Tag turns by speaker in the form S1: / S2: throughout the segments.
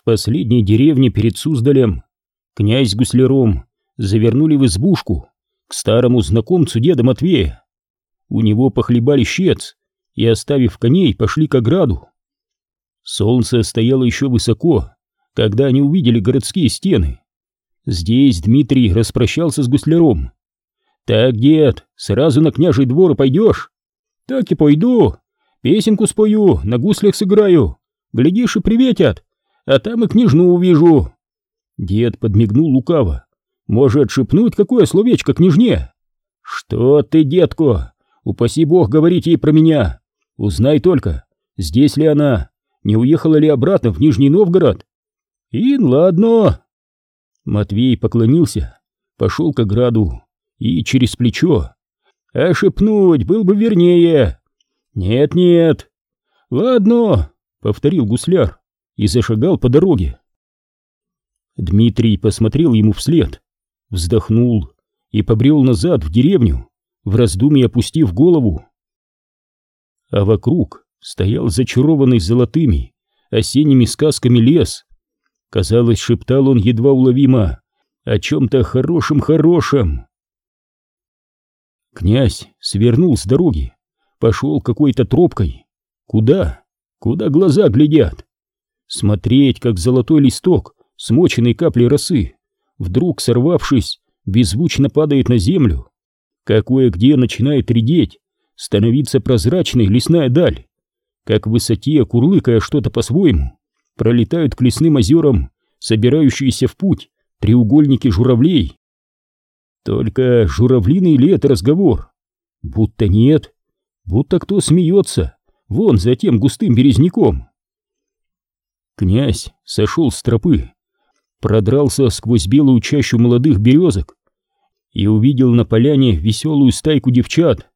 S1: В последней деревне перед Суздалем князь с гусляром завернули в избушку к старому знакомцу деда Матвея. У него похлебали щец и, оставив коней, пошли к ограду. Солнце стояло еще высоко, когда они увидели городские стены. Здесь Дмитрий распрощался с гусляром. «Так, дед, сразу на княжий двор пойдешь?» «Так и пойду. Песенку спою, на гуслях сыграю. Глядишь и приветят, а там и княжну увижу». Дед подмигнул лукаво. «Может, шепнуть какое словечко княжне?» «Что ты, детко? Упаси бог говорить ей про меня. Узнай только, здесь ли она, не уехала ли обратно в Нижний Новгород?» «Ин, ладно». Матвей поклонился, пошел к ограду и через плечо. «А шепнуть был бы вернее». «Нет-нет». «Ладно», — повторил гусляр и зашагал по дороге. Дмитрий посмотрел ему вслед, вздохнул и побрел назад в деревню, в раздумье опустив голову. А вокруг стоял зачарованный золотыми осенними сказками лес. Казалось, шептал он едва уловимо о чем-то хорошем-хорошем. Князь свернул с дороги, пошел какой-то тропкой. Куда? Куда глаза глядят? Смотреть, как золотой листок, смоченный каплей росы, вдруг сорвавшись, беззвучно падает на землю, какое-где начинает редеть, становиться прозрачной лесная даль, как в высоте, курлыкая что-то по-своему, пролетают к лесным озерам, собирающиеся в путь, треугольники журавлей. Только журавлиный ли это разговор? Будто нет, будто кто смеется, вон за тем густым березняком. Князь сошел с тропы, продрался сквозь белую чащу молодых березок и увидел на поляне веселую стайку девчат.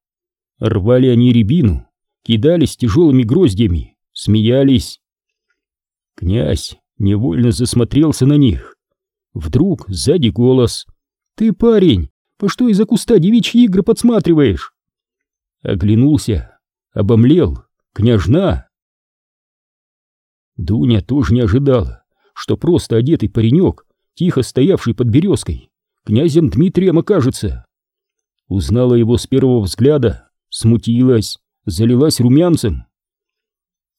S1: Рвали они рябину, кидались тяжелыми гроздьями, смеялись. Князь невольно засмотрелся на них. Вдруг сзади голос. «Ты, парень, по что из-за куста девичьи игры подсматриваешь?» Оглянулся, обомлел. «Княжна!» Дуня тоже не ожидала, что просто одетый паренек, тихо стоявший под березкой, князем Дмитрием окажется. Узнала его с первого взгляда, смутилась, залилась румянцем.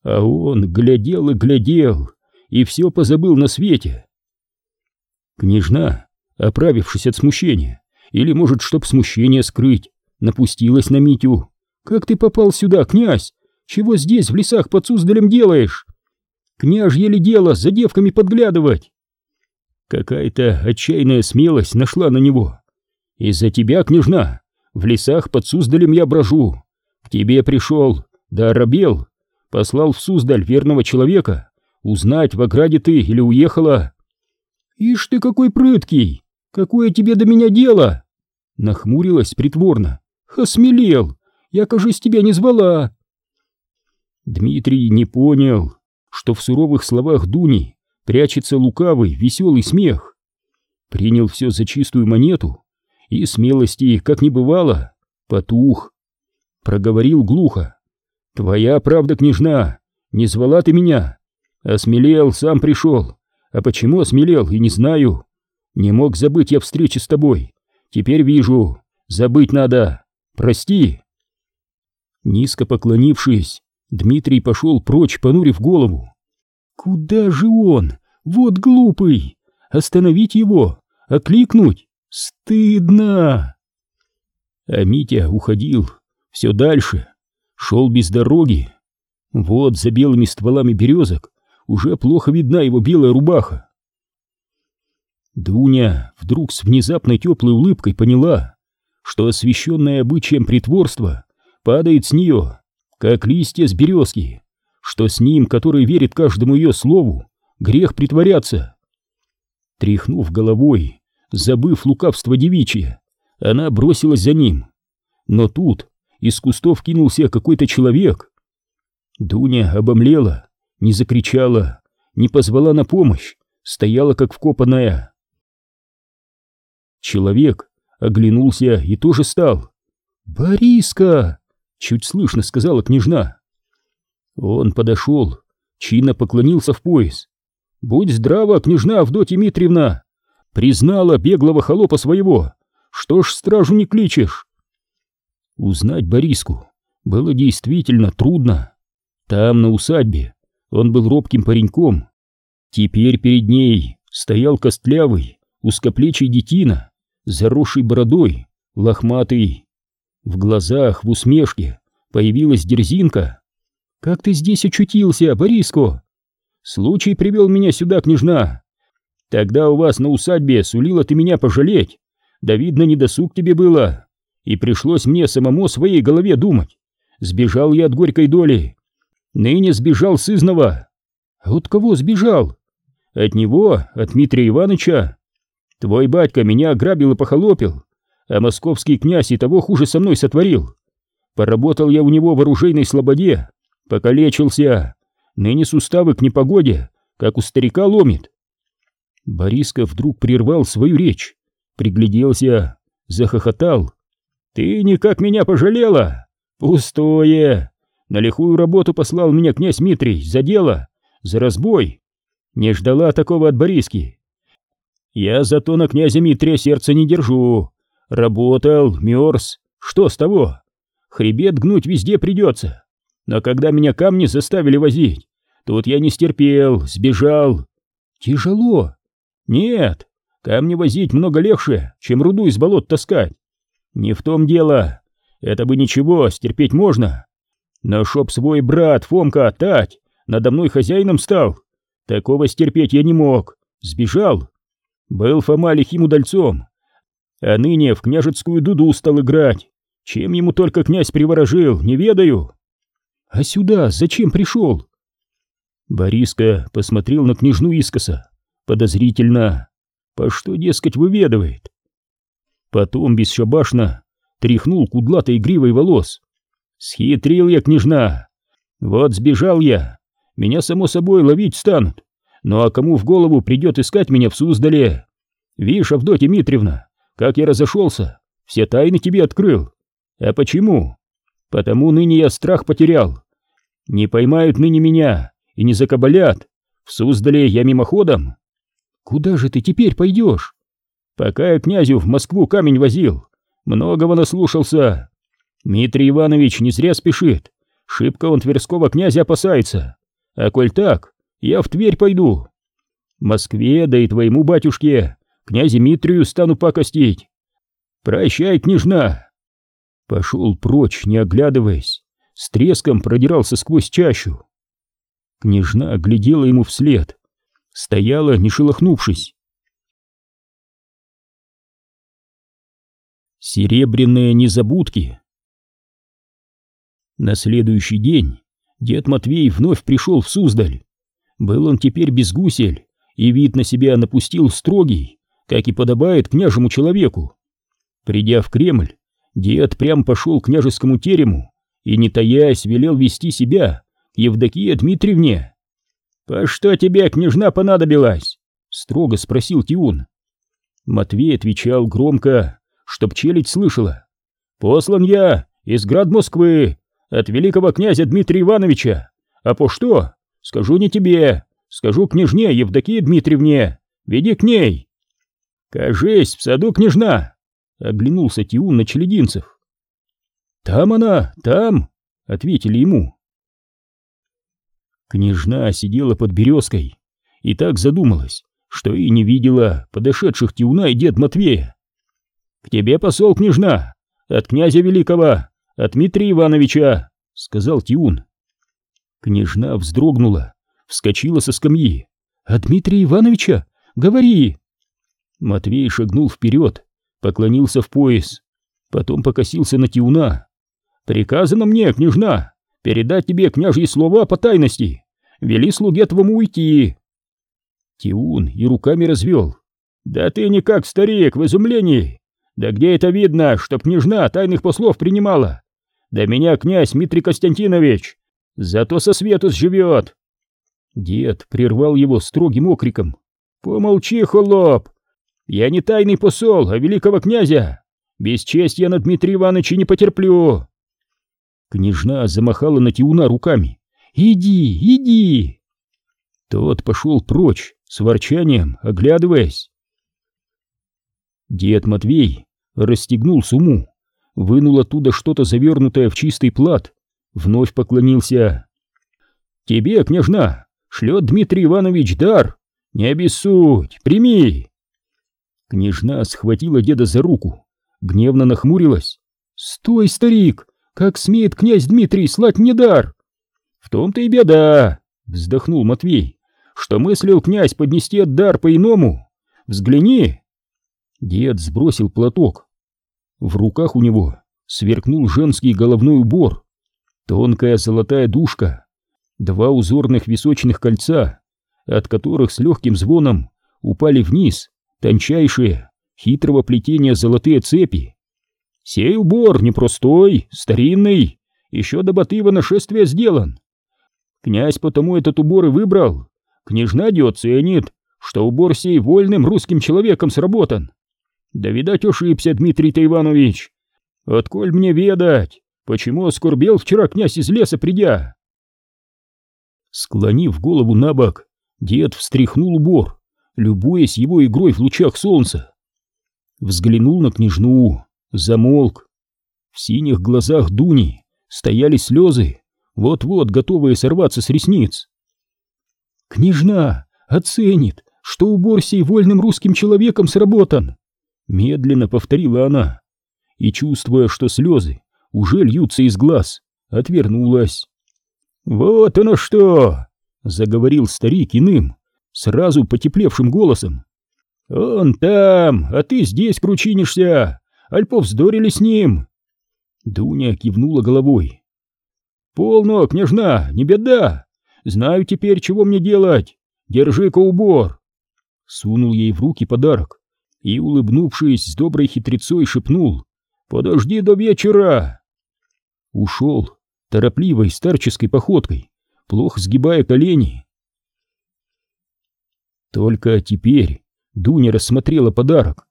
S1: А он глядел и глядел, и все позабыл на свете. Княжна, оправившись от смущения, или, может, чтоб смущение скрыть, напустилась на Митю. «Как ты попал сюда, князь? Чего здесь, в лесах под Суздалем делаешь?» Княжье ли дело за девками подглядывать? Какая-то отчаянная смелость нашла на него. Из-за тебя, княжна, в лесах под Суздалем я брожу. К тебе пришел, да оробел. Послал в Суздаль верного человека узнать, в ограде ты или уехала. Ишь ты какой прыткий! Какое тебе до меня дело? Нахмурилась притворно. Осмелел! Я, кажись, тебя не звала. Дмитрий не понял, что в суровых словах Дуни прячется лукавый, веселый смех. Принял все за чистую монету, и смелости, как не бывало, потух. Проговорил глухо. «Твоя правда, княжна, не звала ты меня. Осмелел, сам пришел. А почему осмелел, и не знаю. Не мог забыть я встречи с тобой. Теперь вижу, забыть надо. Прости». Низко поклонившись, Дмитрий пошел прочь, понурив голову. Куда же он? Вот глупый! Остановить его! Окликнуть! Стыдно! А Митя уходил все дальше, шел без дороги. Вот за белыми стволами березок уже плохо видна его белая рубаха. Дуня вдруг с внезапной теплой улыбкой поняла, что освещенное обычаем притворство падает с нее как листья с березки, что с ним, который верит каждому ее слову, грех притворяться. Тряхнув головой, забыв лукавство девичье, она бросилась за ним. Но тут из кустов кинулся какой-то человек. Дуня обомлела, не закричала, не позвала на помощь, стояла как вкопанная. Человек оглянулся и тоже стал. «Бориска!» Чуть слышно сказала княжна. Он подошел, чинно поклонился в пояс. Будь здрава, княжна Авдотья Митриевна! Признала беглого холопа своего! Что ж стражу не кличешь?» Узнать Бориску было действительно трудно. Там, на усадьбе, он был робким пареньком. Теперь перед ней стоял костлявый, узкоплечий детина, заросший бородой, лохматый. В глазах, в усмешке появилась дерзинка. «Как ты здесь очутился, Бориско?» «Случай привел меня сюда, княжна. Тогда у вас на усадьбе сулила ты меня пожалеть. Да видно, недосуг тебе было. И пришлось мне самому своей голове думать. Сбежал я от горькой доли. Ныне сбежал с изного. А от кого сбежал? От него, от Дмитрия Ивановича. Твой батька меня ограбил и похолопил, а московский князь и того хуже со мной сотворил. Поработал я у него в оружейной слободе, покалечился. Ныне суставы к непогоде, как у старика ломит. Бориска вдруг прервал свою речь, пригляделся, захохотал. «Ты никак меня пожалела? Пустое! На лихую работу послал меня князь Митрий за дело, за разбой. Не ждала такого от Бориски. Я зато на князя Митрия сердце не держу. Работал, мерз. Что с того? Хребет гнуть везде придется. Но когда меня камни заставили возить, тут я не стерпел, сбежал. Тяжело. Нет, камни возить много легче, чем руду из болот таскать. Не в том дело. Это бы ничего, стерпеть можно. Но чтоб свой брат Фомка Тать надо мной хозяином стал, такого стерпеть я не мог. Сбежал. Был Фома лихим удальцом, а ныне в княжескую дуду стал играть. Чем ему только князь приворожил, не ведаю. А сюда зачем пришел? Бориска посмотрел на княжну искоса, подозрительно. По что, дескать, выведывает? Потом бесшабашно тряхнул кудлатой гривой волос. Схитрил я, княжна. Вот сбежал я. Меня, само собой, ловить станут. Ну а кому в голову придет искать меня в Суздале? Вишь, Авдотья Митриевна, как я разошелся, все тайны тебе открыл. А почему? Потому ныне я страх потерял. Не поймают ныне меня и не закабалят. В Суздале я мимоходом. Куда же ты теперь пойдешь? Пока я князю в Москву камень возил, многого наслушался. Дмитрий Иванович не зря спешит. Шибко он Тверского князя опасается. А коль так, я в Тверь пойду. Москве, да и твоему батюшке, князю Митрию стану пакостить. Прощай, княжна. Пошел прочь, не оглядываясь, с треском продирался сквозь чащу. Княжна глядела ему вслед, стояла, не шелохнувшись. Серебряные незабудки. На следующий день дед Матвей вновь пришел в Суздаль. Был он теперь без гусель, и вид на себя напустил строгий, как и подобает княжему человеку. Придя в Кремль, дед прям пошел к княжескому терему и, не таясь, велел вести себя к Евдокии Дмитриевне. «По что тебе, княжна, понадобилась?» — строго спросил Тиун. Матвей отвечал громко, чтоб челядь слышала. «Послан я из град Москвы, от великого князя Дмитрия Ивановича. А по что? Скажу не тебе, скажу княжне Евдокии Дмитриевне. Веди к ней. Кажись, в саду княжна, оглянулся Тиун на челединцев. Там она, там, ответили ему. Княжна сидела под березкой и так задумалась, что и не видела подошедших Тиуна и дед Матвея. «К тебе посол, княжна, от князя великого, от Дмитрия Ивановича», — сказал Тиун. Княжна вздрогнула, вскочила со скамьи. «А Дмитрия Ивановича? Говори!» Матвей шагнул вперед, поклонился в пояс, потом покосился на Тиуна. «Приказано мне, княжна, передать тебе княжьи слова по тайности. Вели слуге твому уйти!» Тиун и руками развел. «Да ты не как старик, в изумлении! Да где это видно, чтоб княжна тайных послов принимала? Да меня князь Дмитрий Константинович Зато со свету живет. Дед прервал его строгим окриком. Помолчи, холоп. Я не тайный посол, а великого князя. Бесчестья на Дмитрия Ивановича не потерплю. Княжна замахала на Тиуна руками. «Иди, иди!» Тот пошел прочь, с ворчанием, оглядываясь. Дед Матвей расстегнул суму, вынул оттуда что-то завернутое в чистый плат, вновь поклонился. «Тебе, княжна, шлет Дмитрий Иванович дар, не обессудь, прими!» Княжна схватила деда за руку, гневно нахмурилась. «Стой, старик! Как смеет князь Дмитрий слать мне дар?» «В том-то и беда!» — вздохнул Матвей. «Что мыслил князь поднести дар по-иному? Взгляни!» Дед сбросил платок. В руках у него сверкнул женский головной убор. Тонкая золотая душка, два узорных височных кольца, от которых с легким звоном упали вниз тончайшие, хитрого плетения золотые цепи. Сей убор непростой, старинный, еще до Батыева нашествия сделан. Князь потому этот убор и выбрал. Княжна Дё ценит, что убор сей вольным русским человеком сработан. Да, видать, ошибся Дмитрий-то Иванович. Отколь мне ведать, почему оскорбел вчера князь из леса придя? Склонив голову на бок, дед встряхнул убор, любуясь его игрой в лучах солнца. Взглянул на княжну, замолк. В синих глазах Дуни стояли слезы, вот-вот готовые сорваться с ресниц. «Княжна оценит, что убор сей вольным русским человеком сработан!» Медленно повторила она, и, чувствуя, что слезы уже льются из глаз, отвернулась. «Вот оно что!» — заговорил старик иным, сразу потеплевшим голосом. «Он там, а ты здесь кручинишься! Аль повздорили с ним!» Дуня кивнула головой. «Полно, княжна, не беда! Знаю теперь, чего мне делать! Держи-ка убор!» Сунул ей в руки подарок и, улыбнувшись с доброй хитрецой, шепнул «Подожди до вечера!» Ушел торопливой старческой походкой, плохо сгибая колени, только теперь Дуня рассмотрела подарок.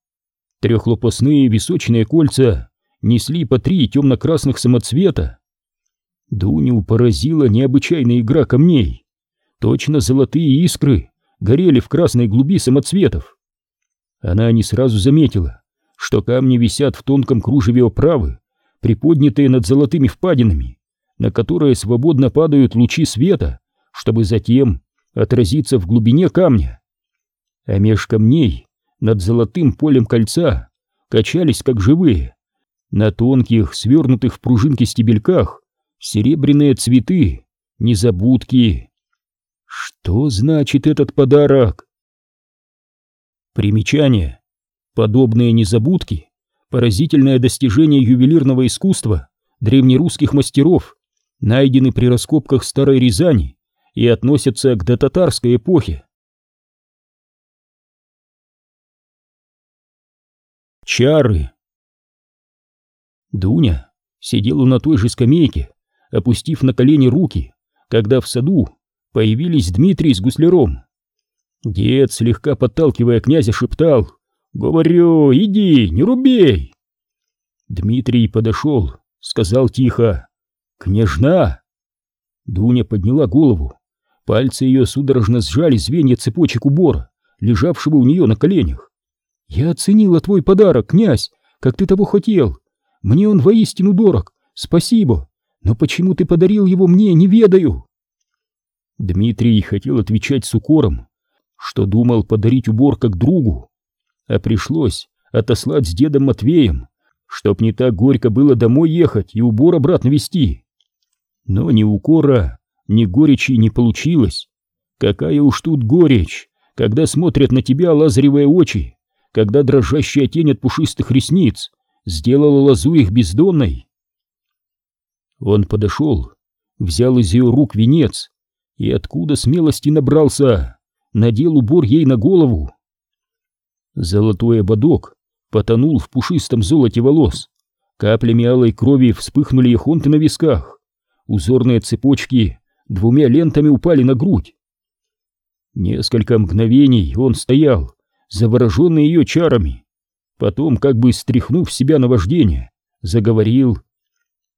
S1: Трехлопастные височные кольца несли по три темно-красных самоцвета. Дуню поразила необычайная игра камней. Точно золотые искры горели в красной глуби самоцветов. Она не сразу заметила, что камни висят в тонком кружеве оправы, приподнятые над золотыми впадинами, на которые свободно падают лучи света, чтобы затем отразиться в глубине камня а меж камней над золотым полем кольца качались как живые. На тонких, свернутых в пружинки стебельках серебряные цветы, незабудки. Что значит этот подарок? Примечание. Подобные незабудки — поразительное достижение ювелирного искусства древнерусских мастеров, найдены при раскопках Старой Рязани и относятся к дотатарской эпохе. Чары. Дуня сидела на той же скамейке, опустив на колени руки, когда в саду появились Дмитрий с гусляром. Дед, слегка подталкивая князя, шептал «Говорю, иди, не рубей!» Дмитрий подошел, сказал тихо «Княжна!» Дуня подняла голову, пальцы ее судорожно сжали звенья цепочек убора, лежавшего у нее на коленях. «Я оценила твой подарок, князь, как ты того хотел. Мне он воистину дорог, спасибо. Но почему ты подарил его мне, не ведаю?» Дмитрий хотел отвечать с укором, что думал подарить убор как другу, а пришлось отослать с дедом Матвеем, чтоб не так горько было домой ехать и убор обратно вести. Но ни укора, ни горечи не получилось. Какая уж тут горечь, когда смотрят на тебя лазаревые очи, когда дрожащая тень от пушистых ресниц сделала лозу их бездонной. Он подошел, взял из ее рук венец и откуда смелости набрался, надел убор ей на голову. Золотой ободок потонул в пушистом золоте волос, каплями алой крови вспыхнули ехонты на висках, узорные цепочки двумя лентами упали на грудь. Несколько мгновений он стоял, завороженный ее чарами. Потом, как бы стряхнув себя на вождение, заговорил.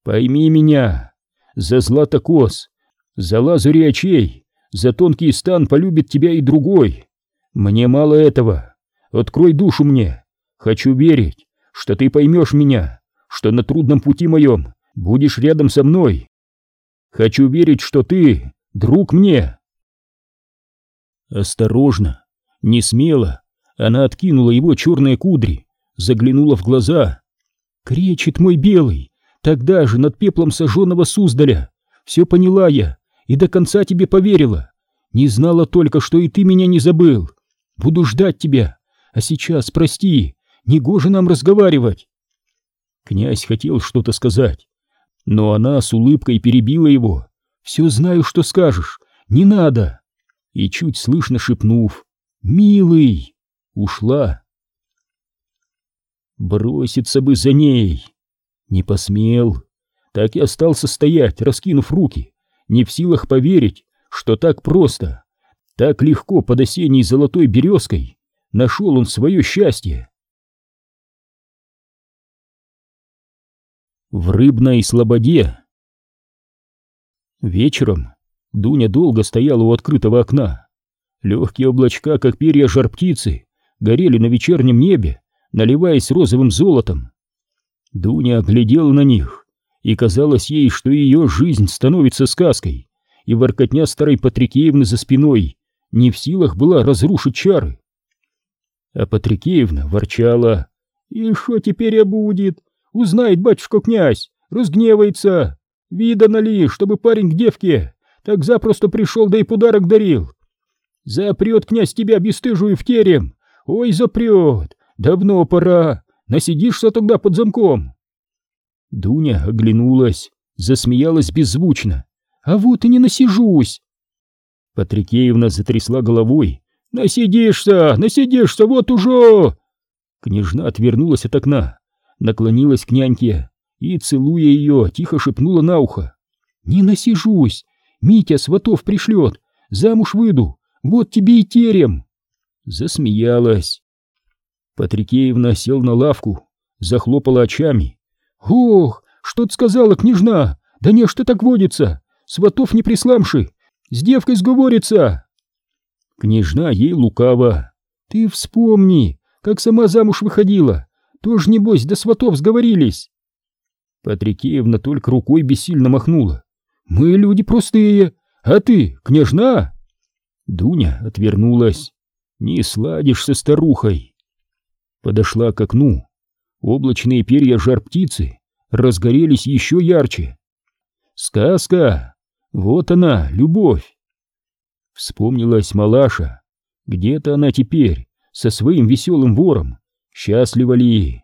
S1: «Пойми меня, за златокос, за лазури очей, за тонкий стан полюбит тебя и другой. Мне мало этого. Открой душу мне. Хочу верить, что ты поймешь меня, что на трудном пути моем будешь рядом со мной. Хочу верить, что ты друг мне. Осторожно, не смело, она откинула его черные кудри, заглянула в глаза. Кречет мой белый, тогда же над пеплом сожженного Суздаля. Все поняла я и до конца тебе поверила. Не знала только, что и ты меня не забыл. Буду ждать тебя. А сейчас, прости, негоже нам разговаривать. Князь хотел что-то сказать, но она с улыбкой перебила его. «Все знаю, что скажешь. Не надо!» И чуть слышно шепнув «Милый!» Ушла. Броситься бы за ней. Не посмел. Так и остался стоять, раскинув руки, не в силах поверить, что так просто, так легко под осенней золотой березкой нашел он свое счастье. В рыбной слободе Вечером Дуня долго стояла у открытого окна. Легкие облачка, как перья жар-птицы, горели на вечернем небе, наливаясь розовым золотом. Дуня глядела на них, и казалось ей, что ее жизнь становится сказкой, и воркотня старой Патрикеевны за спиной не в силах была разрушить чары. А Патрикеевна ворчала. «И что теперь будет? Узнает батюшка-князь, разгневается. Видано ли, чтобы парень к девке так запросто пришел, да и подарок дарил? Запрет князь тебя бесстыжую в терем, Ой, запрет! Давно пора! Насидишься тогда под замком!» Дуня оглянулась, засмеялась беззвучно. «А вот и не насижусь!» Патрикеевна затрясла головой. «Насидишься! Насидишься! Вот уже!» Княжна отвернулась от окна, наклонилась к няньке и, целуя ее, тихо шепнула на ухо. «Не насижусь! Митя сватов пришлет! Замуж выйду! Вот тебе и терем!» Засмеялась. Патрикеевна сел на лавку, захлопала очами. «Ох, что ты сказала, княжна? Да не, что так водится! Сватов не присламши! С девкой сговорится!» Княжна ей лукава. «Ты вспомни, как сама замуж выходила! Тоже, небось, до сватов сговорились!» Патрикеевна только рукой бессильно махнула. «Мы люди простые, а ты, княжна?» Дуня отвернулась. Не сладишь со старухой. Подошла к окну. Облачные перья жар-птицы разгорелись еще ярче. Сказка! Вот она, любовь! Вспомнилась малаша. Где-то она теперь, со своим веселым вором. Счастлива ли?